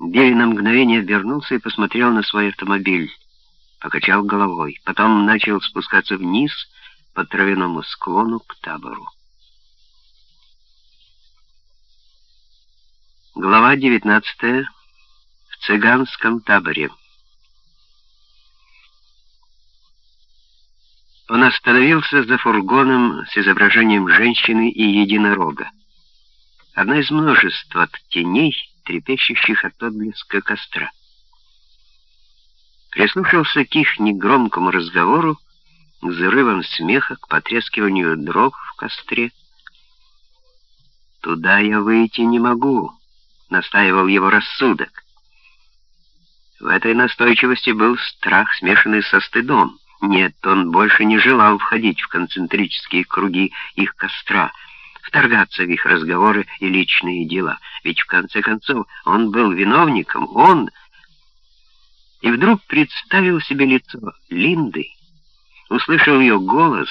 Билли на мгновение обернулся и посмотрел на свой автомобиль. Покачал головой. Потом начал спускаться вниз по травяному склону к табору. Глава 19. В цыганском таборе. Он остановился за фургоном с изображением женщины и единорога. Одна из множества теней, трепещущих от отблеска костра. Прислушался к их негромкому разговору, к взрывам смеха, к потрескиванию дров в костре. «Туда я выйти не могу», — настаивал его рассудок. В этой настойчивости был страх, смешанный со стыдом. Нет, он больше не желал входить в концентрические круги их костра, вторгаться в их разговоры и личные дела. Ведь в конце концов он был виновником, он... И вдруг представил себе лицо Линды, услышал ее голос,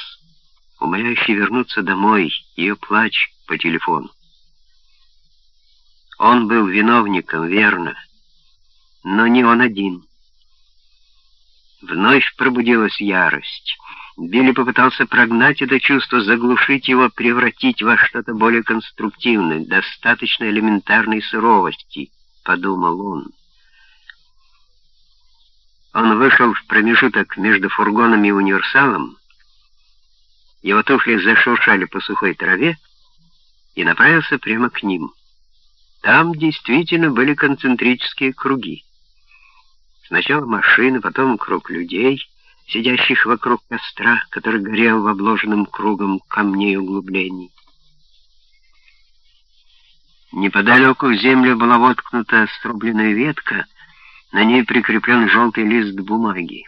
умоляющий вернуться домой, ее плач по телефону. Он был виновником, верно, но не он один. Вновь пробудилась ярость. Билли попытался прогнать это чувство, заглушить его, превратить во что-то более конструктивное, достаточно элементарной суровости, подумал он. Он вышел в промежуток между фургоном и универсалом, его туфли зашуршали по сухой траве и направился прямо к ним. Там действительно были концентрические круги. Сначала машины, потом круг людей, сидящих вокруг костра, который горел в обложенном кругом камней углублений. Неподалеку в землю была воткнута срубленная ветка, на ней прикреплен желтый лист бумаги.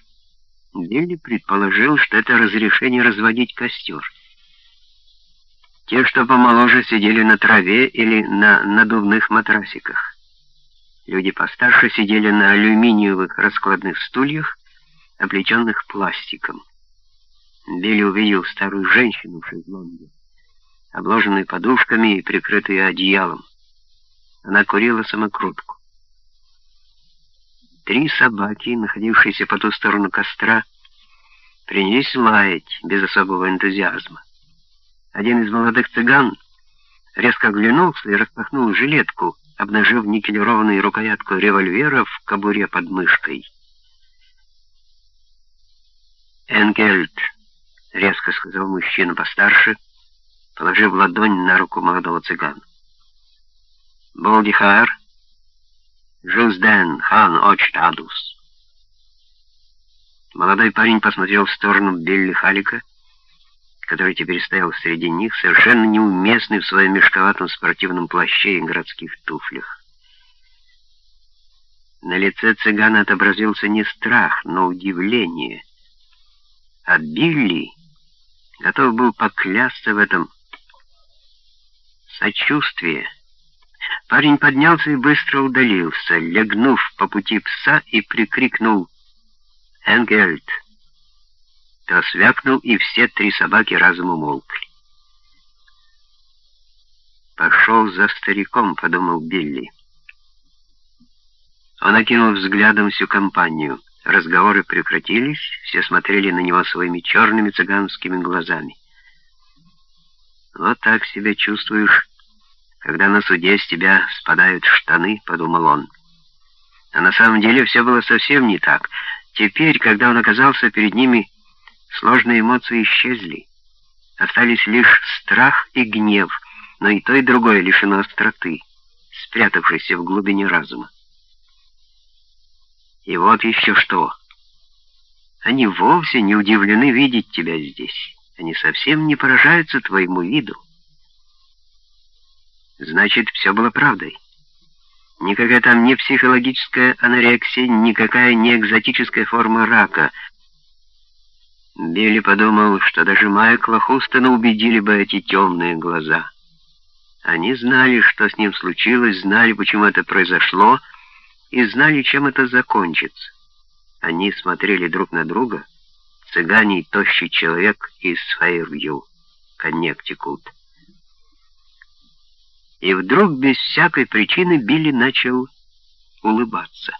Билли предположил, что это разрешение разводить костер. Те, что помоложе, сидели на траве или на надувных матрасиках. Люди постарше сидели на алюминиевых раскладных стульях, облеченных пластиком. Билли увидел старую женщину в шезлонге, обложенную подушками и прикрытую одеялом. Она курила самокрутку. Три собаки, находившиеся по ту сторону костра, принялись лаять без особого энтузиазма. Один из молодых цыган резко оглянулся и распахнул жилетку, обнажив никелированную рукоятку револьвера в кобуре под мышкой. «Энгельд», — резко сказал мужчина постарше, положив ладонь на руку молодого цыгана. «Болдихар, Жузден, хан Очтадус». Молодой парень посмотрел в сторону Билли Халика, который теперь стоял среди них, совершенно неуместный в своем мешковатом спортивном плаще и городских туфлях. На лице цыгана отобразился не страх, но удивление. А Билли готов был поклясться в этом сочувствие. Парень поднялся и быстро удалился, легнув по пути пса и прикрикнул «Энгельд!» то свякнул, и все три собаки разом умолкли. «Пошел за стариком», — подумал Билли. Он окинул взглядом всю компанию. Разговоры прекратились, все смотрели на него своими черными цыганскими глазами. «Вот так себя чувствуешь, когда на суде с тебя спадают штаны», — подумал он. А на самом деле все было совсем не так. Теперь, когда он оказался перед ними, Сложные эмоции исчезли. Остались лишь страх и гнев, но и то, и другое лишено остроты, спрятавшейся в глубине разума. И вот еще что. Они вовсе не удивлены видеть тебя здесь. Они совсем не поражаются твоему виду. Значит, все было правдой. Никакая там не психологическая анорексия, никакая не экзотическая форма рака — Билли подумал, что даже Майкла Хустона убедили бы эти темные глаза. Они знали, что с ним случилось, знали, почему это произошло, и знали, чем это закончится. Они смотрели друг на друга, цыгане и тощий человек из Фейрвью, Коннектикут. И вдруг, без всякой причины, Билли начал улыбаться.